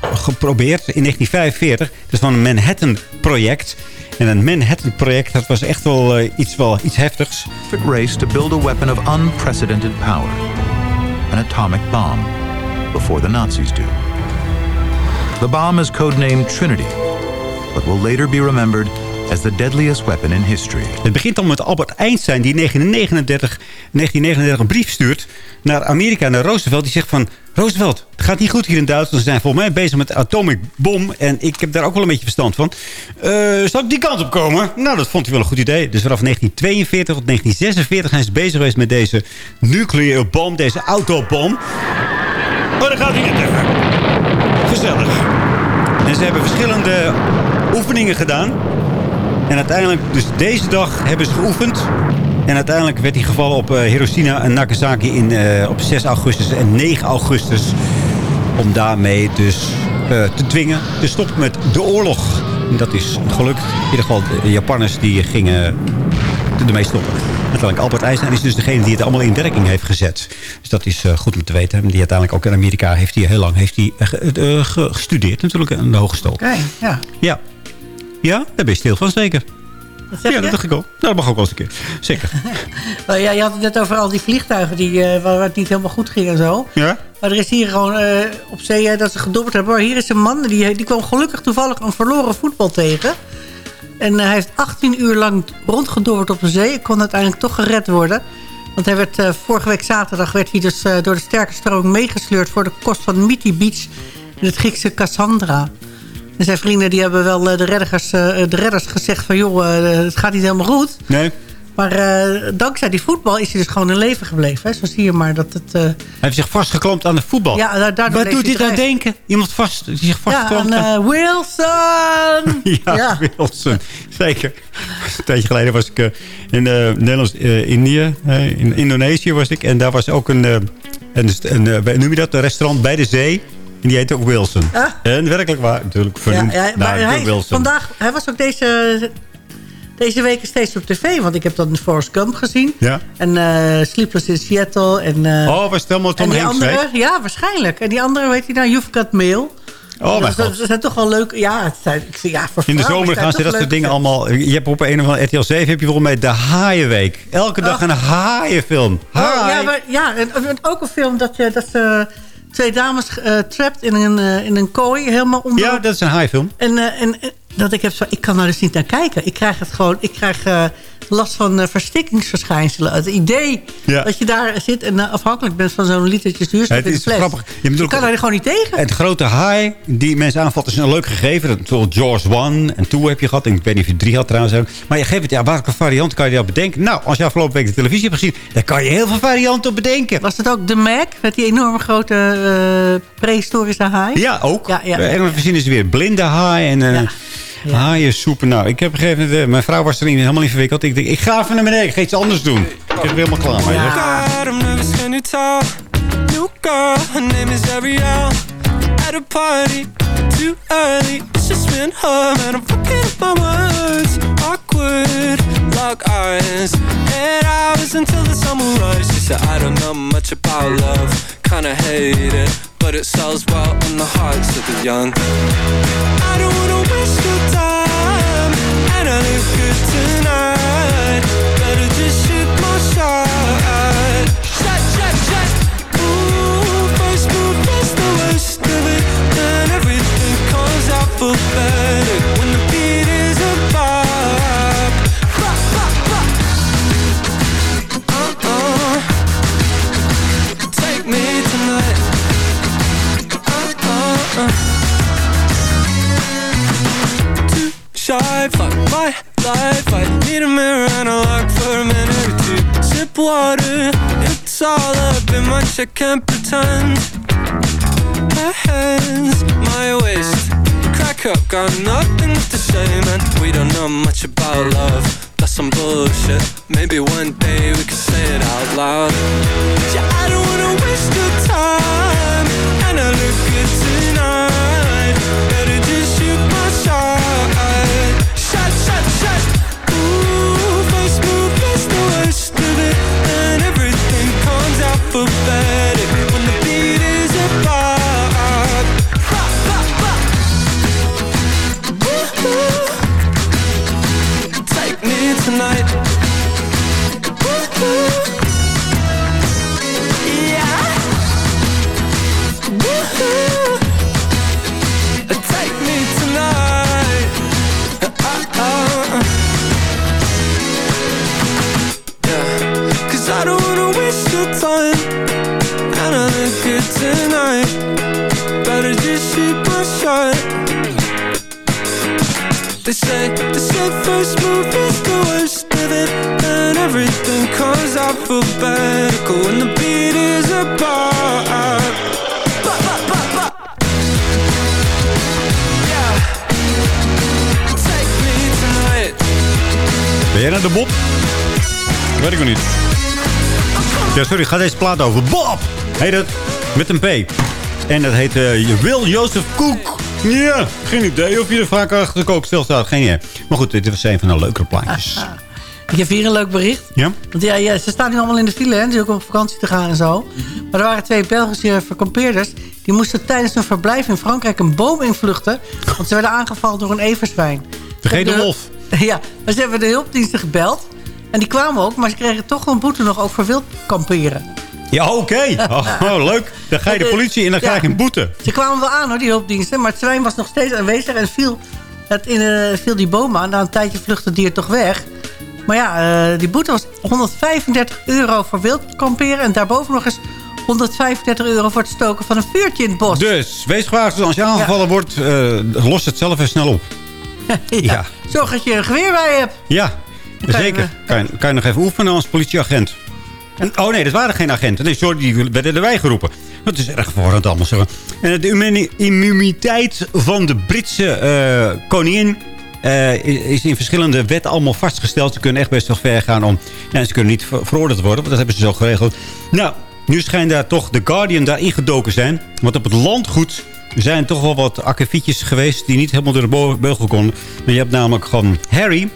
geprobeerd. In 1945. Het is van een Manhattan-project. En een Manhattan-project, dat was echt wel uh, iets, wel iets heftigs. race to build a weapon of unprecedented power. An atomic bomb. Before the Nazis do. The bomb is codenamed Trinity, but will later be remembered as the deadliest weapon in history. Het begint al met Albert Einstein die in 1939, 1939 een brief stuurt naar Amerika, naar Roosevelt. Die zegt van, Roosevelt, het gaat niet goed hier in Duitsland. Ze zijn volgens mij bezig met de atomic bom. En ik heb daar ook wel een beetje verstand van. Uh, zal ik die kant op komen? Nou, dat vond hij wel een goed idee. Dus vanaf 1942 tot 1946 zijn ze bezig geweest met deze nucleaire bom. Deze autobom. Oh, daar gaat hij net even. Gezellig. En ze hebben verschillende oefeningen gedaan. En uiteindelijk, dus deze dag hebben ze geoefend. En uiteindelijk werd hij gevallen op uh, Hiroshima en Nagasaki in, uh, op 6 augustus en 9 augustus. Om daarmee dus uh, te dwingen te stoppen met de oorlog. En dat is gelukt. In ieder geval de Japanners die gingen ermee stoppen. Uiteindelijk Albert Einstein is dus degene die het allemaal in werking heeft gezet. Dus dat is uh, goed om te weten. En die uiteindelijk ook in Amerika heeft hij heel lang heeft hij, gestudeerd. Natuurlijk aan de hogeschool. Oké, ja. Ja. Ja, daar ben je stil van zeker. Ja, dat dacht ik al. Nou, dat mag ook wel eens een keer. Zeker. ja, je had het net over al die vliegtuigen die, uh, waar het niet helemaal goed ging en zo. Ja? Maar er is hier gewoon uh, op zee uh, dat ze gedobberd hebben. Maar hier is een man, die, die kwam gelukkig toevallig een verloren voetbal tegen. En hij heeft 18 uur lang rondgedobberd op de zee. Kon uiteindelijk toch gered worden. Want hij werd, vorige week zaterdag werd hij dus door de sterke stroming meegesleurd... voor de kost van Miti Beach in het Griekse Cassandra. En zijn vrienden die hebben wel de redders, de redders gezegd van... joh, het gaat niet helemaal goed. Nee. Maar uh, dankzij die voetbal is hij dus gewoon in leven gebleven. Hè? Zo zie je maar dat het... Uh... Hij heeft zich vastgeklampt aan de voetbal. Ja, daardoor Wat doet hij nou denken? Iemand vast, die zich vastklampt? Ja, aan, uh, Wilson! ja, ja, Wilson. Zeker. Een tijdje geleden was ik in Nederlands-Indië. in Indonesië was ik. En daar was ook een... een, een, een noem je dat? Een restaurant bij de zee. En die heet ook Wilson. Ah. En werkelijk waar, natuurlijk. Vernoemd ja, ja, naar hij, Wilson. Vandaag, hij was ook deze, deze week steeds op tv. Want ik heb dan Forrest Gump gezien. Ja. En uh, Sleepless in Seattle. En, uh, oh, was Tom en die Hanks, andere, Ja, waarschijnlijk. En die andere, weet je nou, You've Got Mail. Oh, mijn dat, god. dat zijn toch wel leuk. Ja, het zijn, ik, ja voor In de zomer gaan ze dat soort dingen allemaal... Je hebt op een of andere RTL 7 heb je volgens mij de Haaienweek. Elke dag een haaienfilm. Oh, Haai. ja, maar, ja en, en ook een film dat, je, dat ze twee dames uh, trapt in een, uh, in een kooi. Helemaal onder... Ja, dat is een haaienfilm. En, uh, en dat ik heb zo, ik kan nou dus niet naar kijken. Ik krijg het gewoon, ik krijg last van uh, verstikkingsverschijnselen. Het idee Ja. dat je daar zit en uh, afhankelijk bent van zo'n litertje zuurstof Het in de is fles. grappig. Je kan daar gewoon niet tegen. Het grote haai die mensen aanvalt is een leuk gegeven. Dat- Zoals Jaws 1 en 2 heb je gehad. Ik weet niet of je 3 had trouwens. Maar je geeft het, ja, welke variant kan je daar bedenken? Nou, als je afgelopen week de televisie hebt gezien... dan kan je heel veel varianten op bedenken. Was het ook de Mac met die enorme grote uh, prehistorische haai? Ja, ook. Ja, ja. En we zien is weer blinde haai en... Uh, Ja. Haaiensoepen. Nou, ik heb gegeven moment... uh, mijn vrouw was er niet, helemaal niet verwikkeld. Ik denk, ik ga even naar beneden. Ik ga iets anders doen. Ik ben er helemaal klaar mee. hè. God, I'm nervous when you talk. New girl, her name is Ariel. At a party, too early. It's just and her, and I'm fucking up my words. Awkward, lock eyes. Eight hours until the summer rise. She said, I don't know much about love. Kinda hate it, but it sells well in the hearts of the young. I don't wanna waste your time. And I look good tonight. Better just in jij naar de Bob? Weet ik nog niet. Ja, sorry, gaat deze plaat over. Bob! Heet het met een P. En dat heet eh Will Joseph Cook. Ja, geen idee of je er vaak achter de kookstel staat. Geen idee. Maar goed, dit was een van de leukere plaatjes. Ik heb hier een leuk bericht. Ja? Want ja, ja, ze staan nu allemaal in de file, hè. Die ook op vakantie te gaan en zo. Maar er waren twee Belgische verkampeerders. Die moesten tijdens hun verblijf in Frankrijk een boom invluchten. Want ze werden aangevallen door een everzwijn. Vergeet de De- wolf. Ja, maar ze hebben de hulpdiensten gebeld. En die kwamen ook, maar ze kregen toch een boete nog ook voor wild kamperen. Ja, oké. Oh, oh, leuk. Dan ga je de politie en dan krijg je een boete. Ze kwamen wel aan hoor, die hulpdiensten. Maar het zwijn was nog steeds aanwezig en viel, het in, eh, viel die boom aan. Na een tijdje vluchtte het dier toch weg. Maar ja, eh, die boete was 135 euro voor wild kamperen. En daarboven nog eens 135 euro voor het stoken van een vuurtje in het bos. Dus, wees gewaarschuwd. Als je aangevallen wordt, eh los het zelf even snel op. ja. Zorg dat je een geweer bij hebt. Ja, kan zeker. Kan je, kan je nog even oefenen als politieagent. En, oh nee, dat waren geen agenten. Nee, sorry, die werden erbij geroepen. Dat is erg verwarrend allemaal. Zeggen. En de immuni- immuniteit van de Britse eh, koningin... eh, is in verschillende wetten allemaal vastgesteld. Ze kunnen echt best wel ver gaan om... Ja, ze kunnen niet ver- veroordeeld worden, want dat hebben ze zo geregeld. Nou, nu schijnt daar toch de Guardian daar ingedoken zijn. Want op het landgoed zijn toch wel wat akkefietjes geweest... die niet helemaal door de beugel konden. Maar je hebt namelijk gewoon Harry...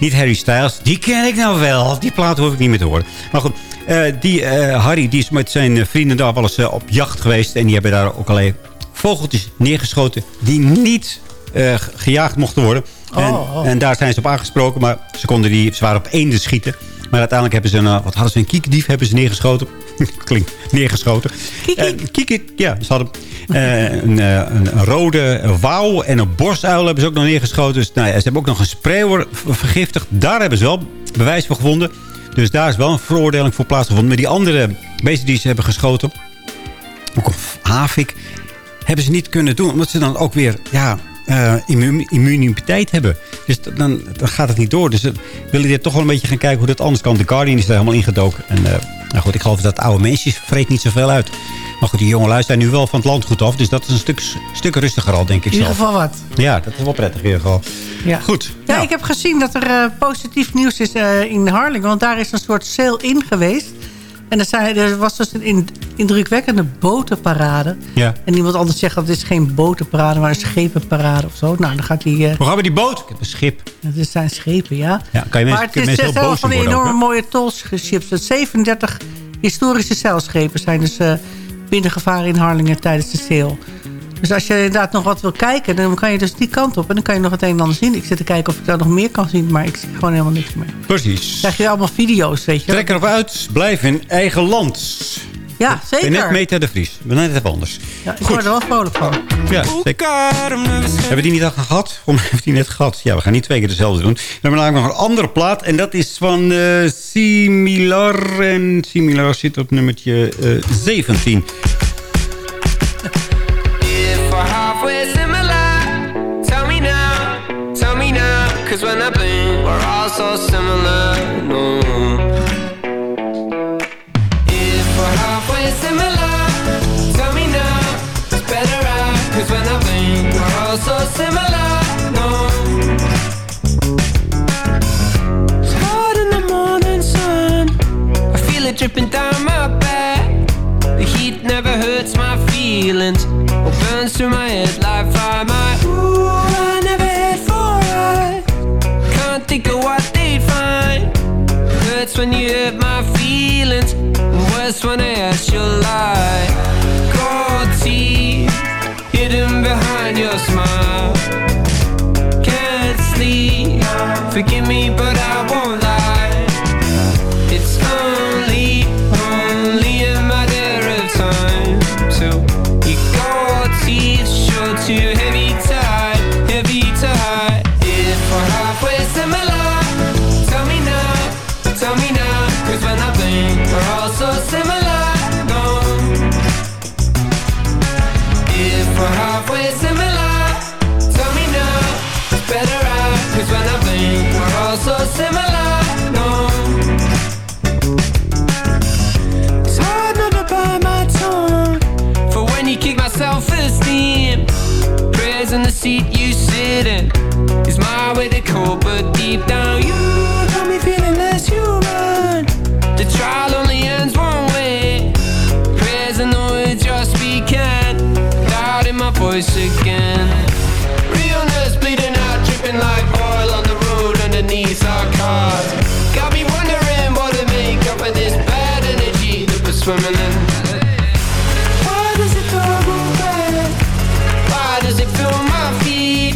Niet Harry Styles, die ken ik nou wel. Die plaat hoef ik niet meer te horen. Maar goed, eh, die, eh, Harry die is met zijn vrienden daar wel eens eh, op jacht geweest. En die hebben daar ook alleen vogeltjes neergeschoten... die niet ge- gejaagd mochten worden. En, Oh, oh. en daar zijn ze op aangesproken. Maar ze, konden die, ze waren op eenden schieten. Maar uiteindelijk hebben ze een, eh, wat hadden ze, een kiekdief hebben ze neergeschoten. Klinkt, neergeschoten. Kiekik. kiekik, ja. Ze hadden eh, een, eh, een, een rode wauw en een borstuil hebben ze ook nog neergeschoten. Dus nou ja, ze hebben ook nog een spreeuwer vergiftigd. Daar hebben ze wel bewijs voor gevonden. Dus daar is wel een veroordeling voor plaatsgevonden. Maar die andere beesten die ze hebben geschoten, ook een havik, hebben ze niet kunnen doen. Omdat ze dan ook weer ja, eh, immu- immuniteit hebben. Dus dan, dan gaat het niet door. Dus we willen dit toch wel een beetje gaan kijken hoe dat anders kan. The Guardian is daar helemaal ingedoken. En eh, nou goed, ik geloof dat oude mensen vreet niet zoveel uit. Maar goed, die jongelui zijn nu wel van het landgoed af. Dus dat is een stuk, stuk rustiger al, denk ik In ieder zelf. geval wat. Ja, dat is wel prettig in ieder geval. Ja. Goed. Ja, ik heb gezien dat er eh, positief nieuws is eh, in Harlingen. Want daar is een soort sale in geweest. En er, zijn, er was dus een in- indrukwekkende botenparade. Ja. En iemand anders zegt dat dit is geen botenparade, maar een schepenparade of zo. Nou, dan gaat die... eh, Hoe gaan we die boot? Ik heb een schip. Het zijn schepen, ja. Ja, kan je mensen, maar het is heel zelfs boos van die ook, enorme mooie tolships. Dat 37 historische zeilschepen zijn dus eh, binnengevaren in Harlingen tijdens de sale. Dus als je inderdaad nog wat wil kijken, dan kan je dus die kant op. En dan kan je nog het een en ander zien. Ik zit te kijken of ik daar nog meer kan zien, maar ik zie gewoon helemaal niks meer. Precies. krijg je allemaal video's, weet je. Trek erop uit. Blijf in eigen land. Ja, En zeker. net Meta de Vries. Maar net even anders. Ja, ik word er wel vrolijk van. Ja, zeker. Hebben we die niet al gehad? Of we die net gehad? Ja, we gaan niet twee keer dezelfde doen. We hebben namelijk nog een andere plaat. En dat is van eh Similar. En Similar zit op nummertje eh 17. So similar. No. If we're halfway similar, tell me now. It's better when I blink, we're all so similar. And worse when I ask voice again Realness bleeding out Dripping like oil on the road Underneath our cars Got me wondering what to make up of this bad energy that we're swimming in. Why does it go bad? Why does it fill my feet?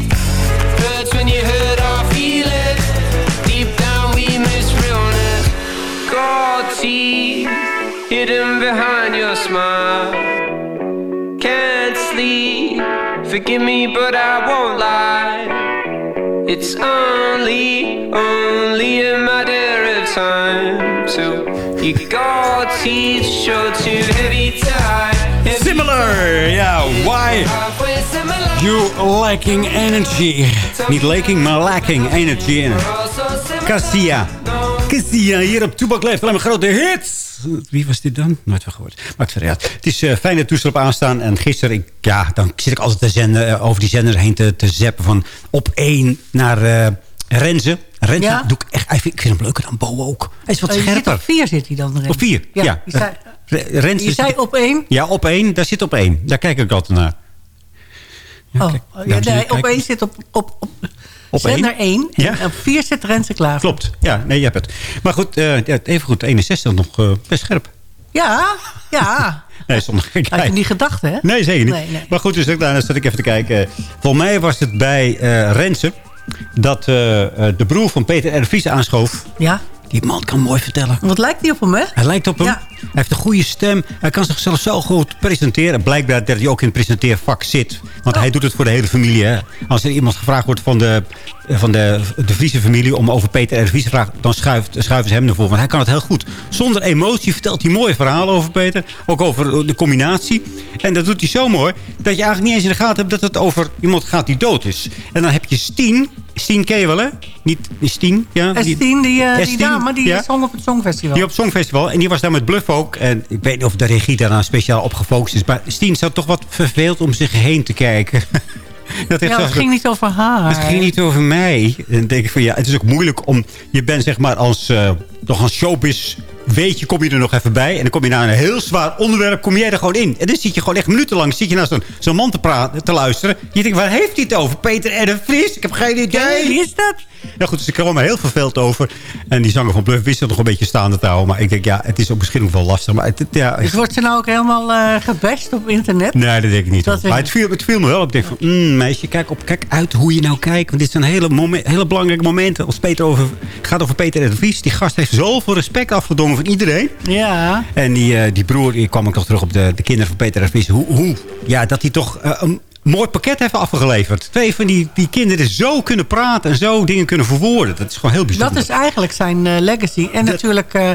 Hurts when you hurt our feelings. Deep down we miss realness. Gold teeth hidden behind your smile. Can't sleep. Forgive me, but I won't lie. It's only, only a matter of time. So you got teeth show too heavy heavy Similar, ja, why you lacking energy. Niet lacking, maar lacking energy. Cassia. Cassia, hier op Toebak leeft alleen maar grote hits. Wie was dit dan? Nooit van gehoord. Maakt verder uit. Het is eh fijn dat toestel op aanstaan. En gisteren, ik, ja, dan zit ik altijd te zenden, eh, over die zender heen te, te zappen. Van op één naar eh Renze. Renze Ja? doe ik echt, ik vind, ik vind hem leuker dan Bo ook. Hij is wat zit scherper. op vier zit hij dan erin. Op vier, ja. Ja, je zei- Re- Renze Je zei op één? Ja, op één. Daar zit op één. Daar kijk ik altijd naar. oh, ja, zie je, nee, op kijk. één zit op, op, op, Op zender één? 1. Ja. En op 4 zit Renze klaar. Klopt. Ja, nee, je hebt het. Maar goed, eh, even goed. 61 nog eh, best scherp. Ja, ja. Nee, zonder. Had je niet gedacht, hè? Nee, zeker niet. Nee, nee. Maar goed, dus nou, dan zat ik even te kijken. Volgens mij was het bij eh Rensen dat de broer van Peter R. Vries aanschoof. Ja. Die man kan mooi vertellen. Wat lijkt hij op hem, hè? Hij lijkt op hem. Ja. Hij heeft een goede stem. Hij kan zichzelf zo goed presenteren. Blijkbaar dat hij ook in het presenteervak zit. Want hij doet het voor de hele familie. Hè. Als er iemand gevraagd wordt van de, van de, de Friese familie... om over Peter R. de Vries te vragen... dan schuift, schuiven ze hem ervoor. Want hij kan het heel goed. Zonder emotie vertelt hij mooie verhalen over Peter. Ook over de combinatie. En dat doet hij zo mooi... dat je eigenlijk niet eens in de gaten hebt... dat het over iemand gaat die dood is. En dan heb je Stien. Stien ken je wel, hè? Niet Stien. Ja, En Stien, die, eh, die dame, die ja. zong op het Songfestival. Die op het Songfestival. En die was daar met Bluff ook. En ik weet niet of de regie daarna speciaal op gefocust is. Maar Stien zat toch wat verveeld om zich heen te kijken. Dat ja, het ging niet over haar. het ging niet over mij. En dan denk ik van ja, het is ook moeilijk om... Je bent zeg maar als, eh nog als showbiz... Weet je, kom je er nog even bij. En dan kom je naar een heel zwaar onderwerp. Kom jij er gewoon in. En dan zit je gewoon echt minutenlang zit je naar zo'n zo'n man te, praten, te luisteren. Je denkt, waar heeft hij het over? Peter R. de Vries? Ik heb geen idee. Wie is dat? Nou goed, dus ik kwam er heel verveeld over. En die zanger van Bluff wist nog een beetje staande te houden. Maar ik denk, ja, het is ook misschien ook wel lastig. Maar het, ja, Dus wordt ze nou ook helemaal eh gebest op internet? Nee, dat denk ik niet. Dat maar het viel, het viel me wel. op. Ik denk van, mm, meisje, kijk, op, kijk uit hoe je nou kijkt. Want dit zijn hele, hele belangrijke momenten. Als Peter over, het gaat over Peter de Vries. Die gast heeft zoveel respect afgedwongen van iedereen. Ja. En die, eh, die broer, die kwam ik nog terug op de, de kinderen van Peter de Vries. Hoe, hoe ja, dat hij toch eh, mooi pakket heeft afgeleverd. Twee van die, die kinderen zo kunnen praten en zo dingen kunnen verwoorden. Dat is gewoon heel bijzonder. Dat is eigenlijk zijn eh, legacy. En natuurlijk eh,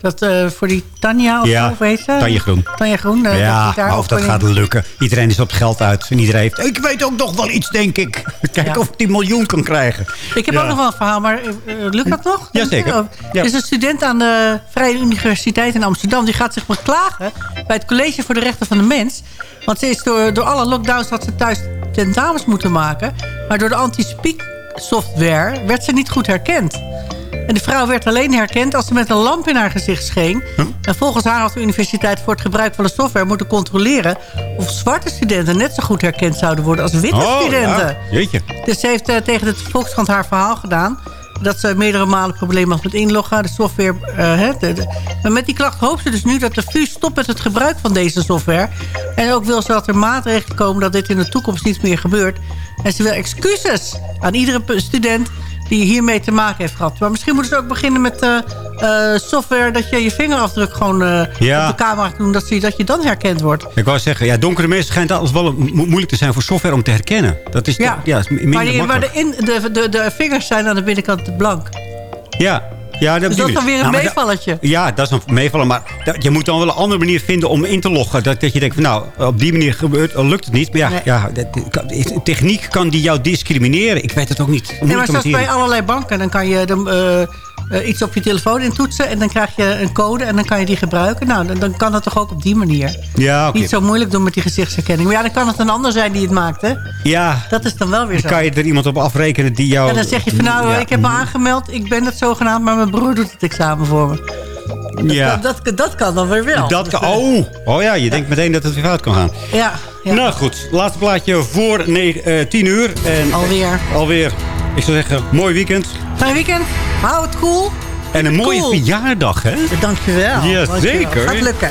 Dat eh, voor die Tanja of Ja, zo, of heet ze? Tanja Groen. Tanja Groen. eh, ja, of dat gaat lukken. Iedereen is op het geld uit. En iedereen heeft... Ik weet ook nog wel iets, denk ik. Kijken of ik die miljoen kan krijgen. Ik heb Ja. ook nog wel een verhaal, maar eh, lukt dat nog? Jazeker. Oh, Er is een student aan de Vrije Universiteit in Amsterdam. Die gaat zich beklagen bij het College voor de Rechten van de Mens. Want ze is door, door alle lockdowns had ze thuis tentamens moeten maken. Maar door de anti-speak software werd ze niet goed herkend. En de vrouw werd alleen herkend als ze met een lamp in haar gezicht scheen. En volgens haar had de universiteit voor het gebruik van de software moeten controleren... of zwarte studenten net zo goed herkend zouden worden als witte Oh, studenten. ja. Jeetje. Dus ze heeft eh, tegen de Volkskrant haar verhaal gedaan. Dat ze meerdere malen problemen had met inloggen. De software. eh, hè, de- de- maar met die klacht hoopt ze dus nu dat de VU stopt met het gebruik van deze software. En ook wil ze dat er maatregelen komen dat dit in de toekomst niet meer gebeurt. En ze wil excuses aan iedere student die hiermee te maken heeft gehad. Maar misschien moeten ze ook beginnen met eh, eh, software... dat je je vingerafdruk gewoon eh, Ja. op de camera doen... Dat, je, dat je dan herkend wordt. Ik wou zeggen, ja, donkere mensen schijnt alles wel mo- moeilijk te zijn voor software om te herkennen. Dat is, Ja. ja, is minder Maar, die, maar makkelijk. de, in, de, de, de vingers zijn aan de binnenkant blank. Ja. Ja, Dus dat is dan weer een Nou, meevalletje. Ja, dat is een meevallen. Maar dat- je moet dan wel een andere manier vinden om in te loggen. Dat, dat je denkt, van, nou, op die manier gebeurt, eh, lukt het niet. Maar ja, Nee. ja dat- techniek kan die jou discrimineren. Ik weet het ook niet. Nee, maar zoals bij allerlei banken, dan kan je dan, eh, eh, iets op je telefoon intoetsen... en dan krijg je een code en dan kan je die gebruiken. Nou, dan, dan kan het toch ook op die manier. Ja. Niet zo moeilijk doen met die gezichtsherkenning. Maar ja, dan kan het een ander zijn die het maakt, hè? Ja, Dat is dan wel weer zo. kan je er iemand op afrekenen die jou... En dan zeg je van nou, Ja. ik heb me aangemeld, ik ben het zogenaamd... maar mijn broer doet het examen voor me. Ja. Dat, dat, dat kan dan weer wel. Dat kan, oh, oh ja, je denkt meteen dat het weer fout kan gaan. Ja, ja. Nou goed, laatste plaatje voor ne- eh, 10 uur. En, Alweer. Alweer. Ik zou zeggen, mooi weekend. Fijn weekend. Hou het cool. En een mooie Cool. verjaardag, hè? Dankjewel. Ja, Dankjewel. zeker. Gaat lukken.